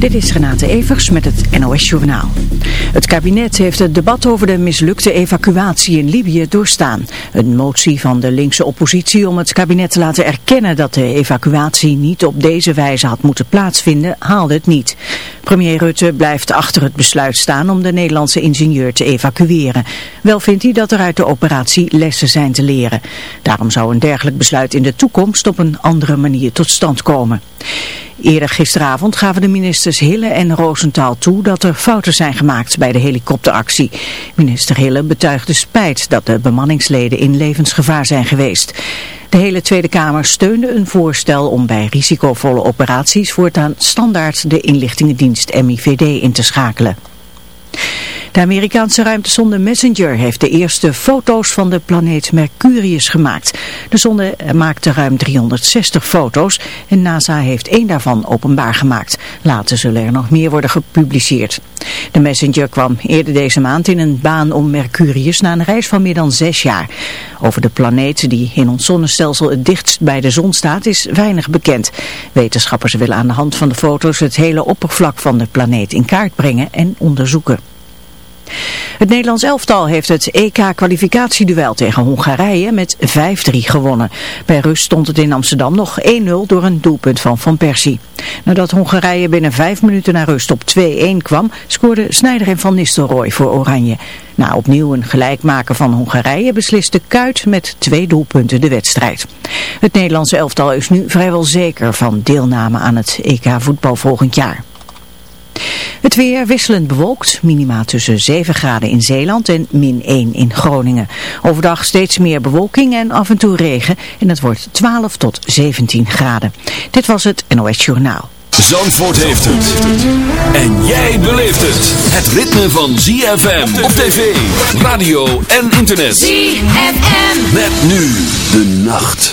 Dit is Renate Evers met het NOS Journaal. Het kabinet heeft het debat over de mislukte evacuatie in Libië doorstaan. Een motie van de linkse oppositie om het kabinet te laten erkennen dat de evacuatie niet op deze wijze had moeten plaatsvinden, haalde het niet. Premier Rutte blijft achter het besluit staan om de Nederlandse ingenieur te evacueren. Wel vindt hij dat er uit de operatie lessen zijn te leren. Daarom zou een dergelijk besluit in de toekomst op een andere manier tot stand komen. Eerder gisteravond gaven de ministers Hille en Roosentaal toe dat er fouten zijn gemaakt bij de helikopteractie. Minister Hille betuigde spijt dat de bemanningsleden in levensgevaar zijn geweest. De hele Tweede Kamer steunde een voorstel om bij risicovolle operaties voortaan standaard de inlichtingendienst MIVD in te schakelen. De Amerikaanse ruimtesonde Messenger heeft de eerste foto's van de planeet Mercurius gemaakt. De zonde maakte ruim 360 foto's en NASA heeft één daarvan openbaar gemaakt. Later zullen er nog meer worden gepubliceerd. De Messenger kwam eerder deze maand in een baan om Mercurius na een reis van meer dan zes jaar. Over de planeet die in ons zonnestelsel het dichtst bij de zon staat is weinig bekend. Wetenschappers willen aan de hand van de foto's het hele oppervlak van de planeet in kaart brengen en onderzoeken. Het Nederlands elftal heeft het EK-kwalificatieduel tegen Hongarije met 5-3 gewonnen. Bij rust stond het in Amsterdam nog 1-0 door een doelpunt van Van Persie. Nadat Hongarije binnen 5 minuten naar rust op 2-1 kwam, scoorden Snijder en Van Nistelrooy voor Oranje. Na opnieuw een gelijkmaker van Hongarije besliste Kuit met twee doelpunten de wedstrijd. Het Nederlandse elftal is nu vrijwel zeker van deelname aan het EK voetbal volgend jaar. Het weer wisselend bewolkt, minima tussen 7 graden in Zeeland en min 1 in Groningen. Overdag steeds meer bewolking en af en toe regen en het wordt 12 tot 17 graden. Dit was het NOS Journaal. Zandvoort heeft het. En jij beleeft het. Het ritme van ZFM op tv, radio en internet. ZFM. Met nu de nacht.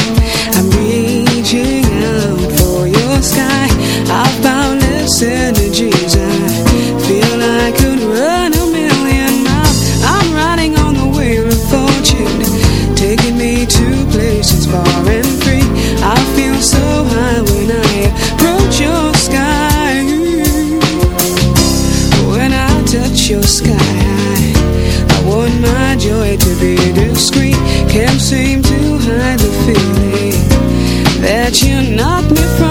energies. I feel I could run a million miles. I'm riding on the wheel of fortune Taking me to places far and free. I feel so high when I approach your sky. When I touch your sky I want my joy to be discreet. Can't seem to hide the feeling That you knock me from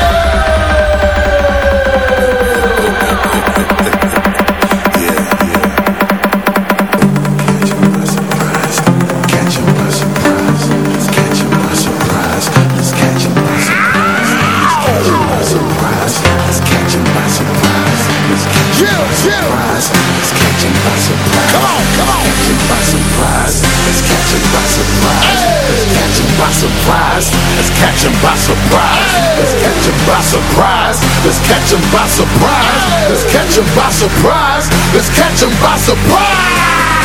Let's catch 'em by surprise. Let's catch by surprise. Let's catch by surprise. Let's catch by surprise. Let's catch by surprise. Let's catch by surprise. Let's catch by surprise.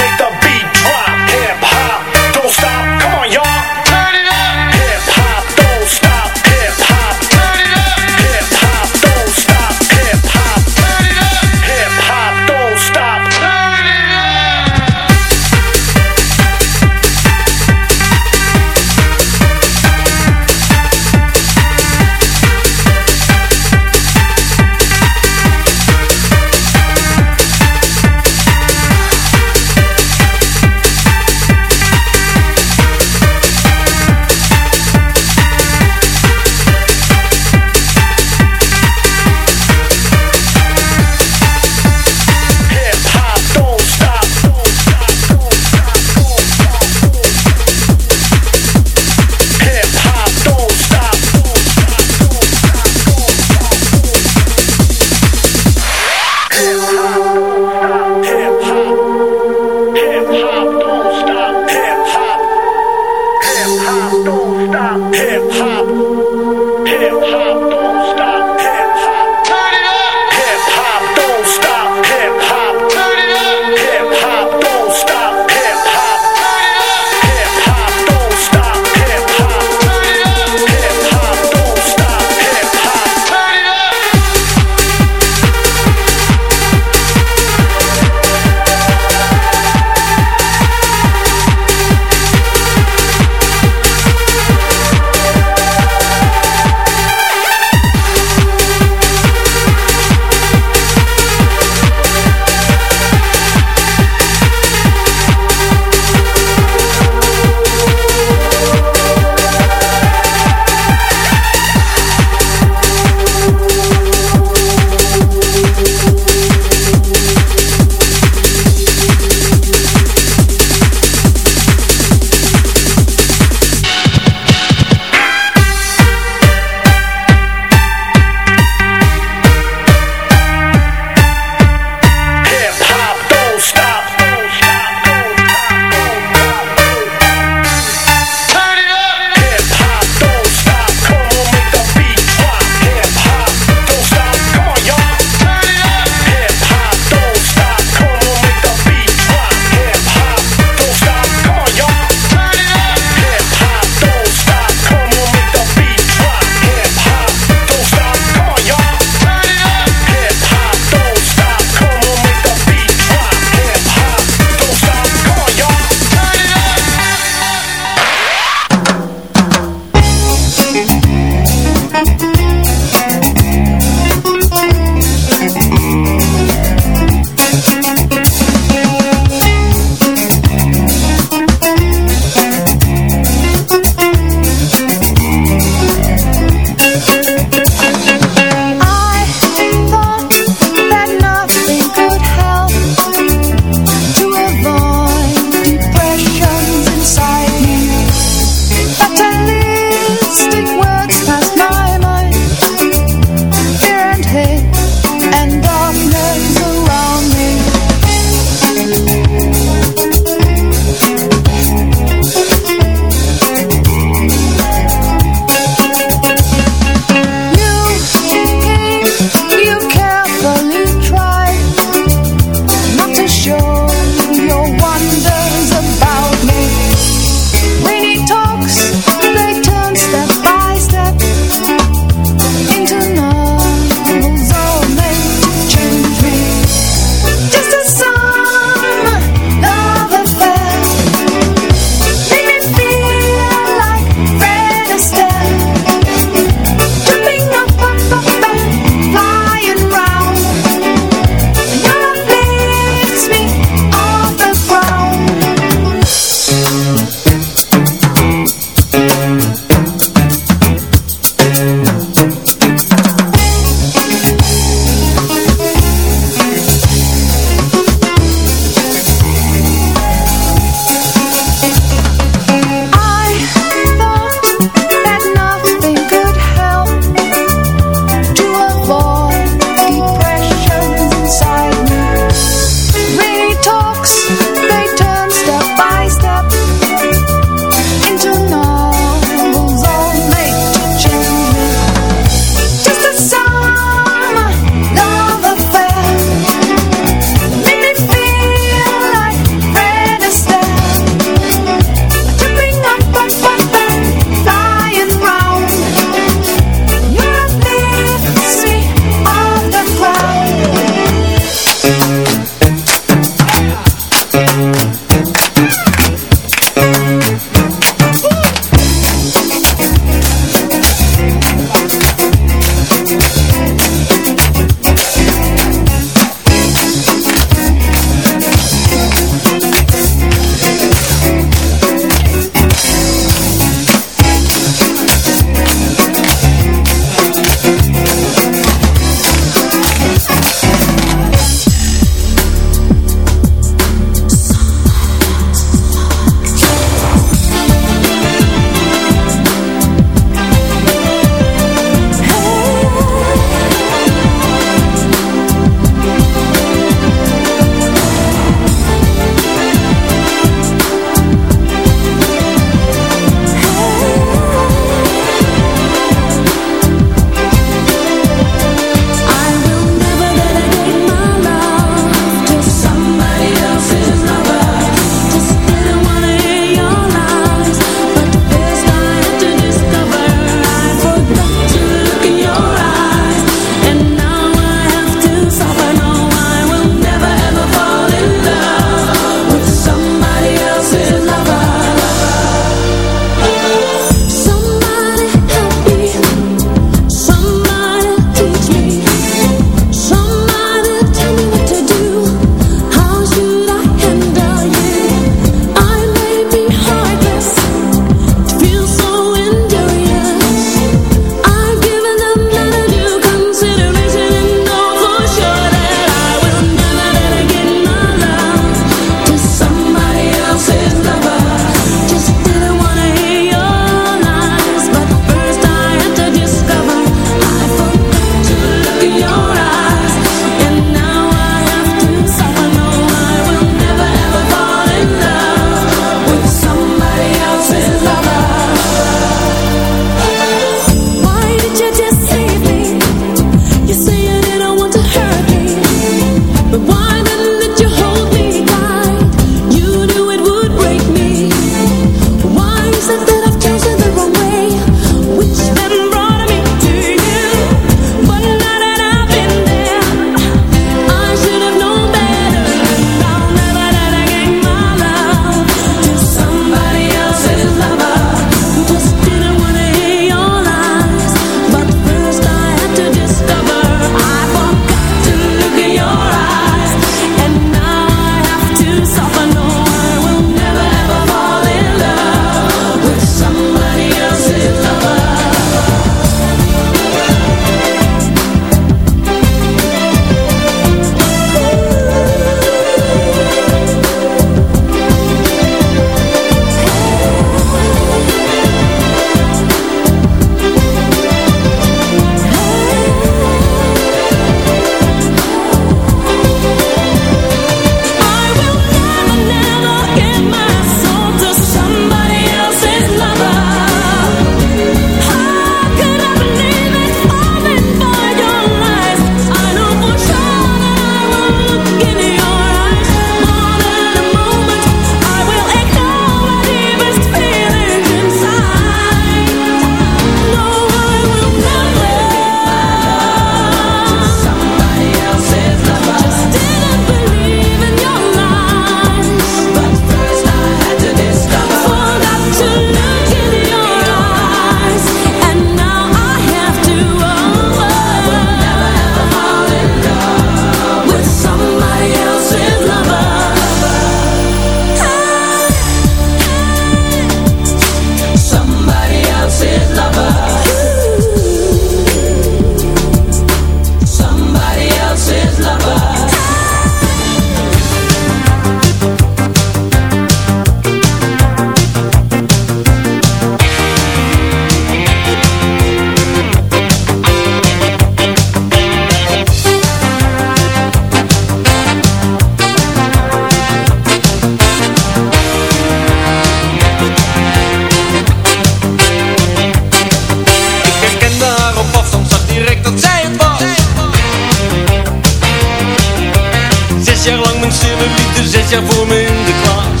jaar voor me in de kwaad.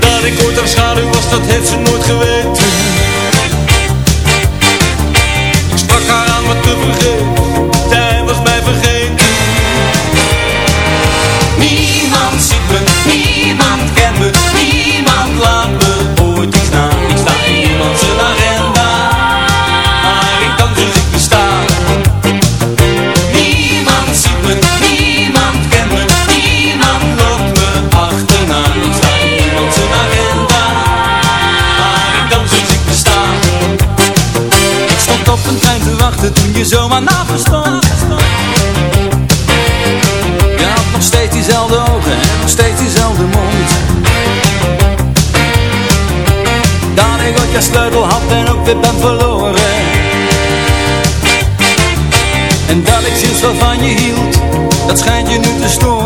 Dat ik ooit aan schaduw was, dat heeft ze nooit geweten. maar naar verstand. Je had nog steeds diezelfde ogen en nog steeds diezelfde mond. Daar ik ook je sleutel had en ook weer ben verloren. En dat ik sinds wel van je hield, dat schijnt je nu te storen.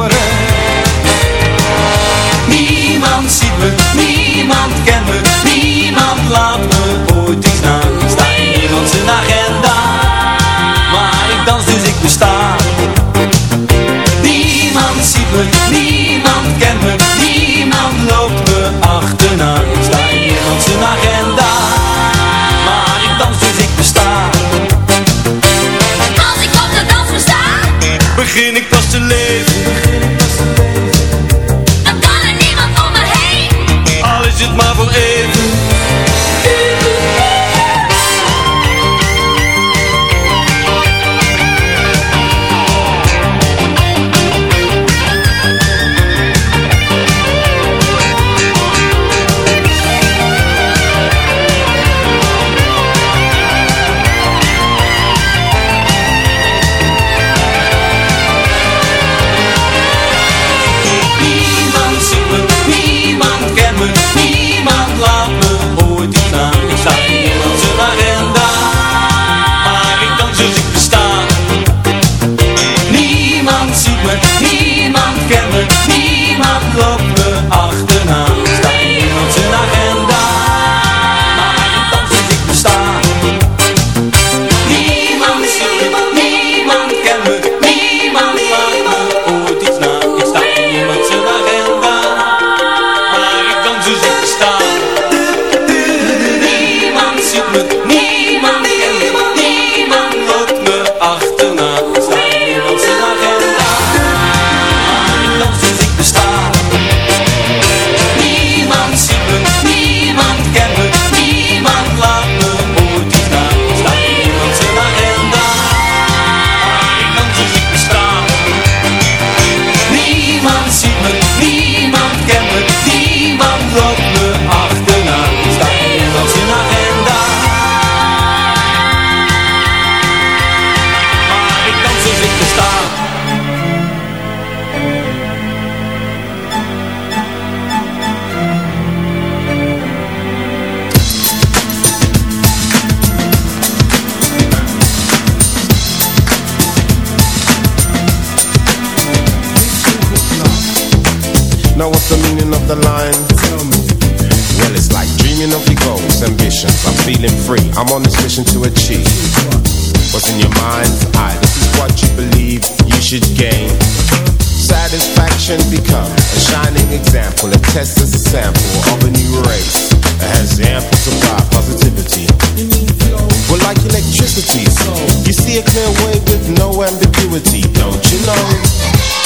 emotions, I'm feeling free. I'm on this mission to achieve what's in your mind's eye. This is what you believe you should gain. Satisfaction become a shining example, a test is a sample of a new race that has ample supply positivity. We're like electricity, you see a clear way with no ambiguity, don't you know?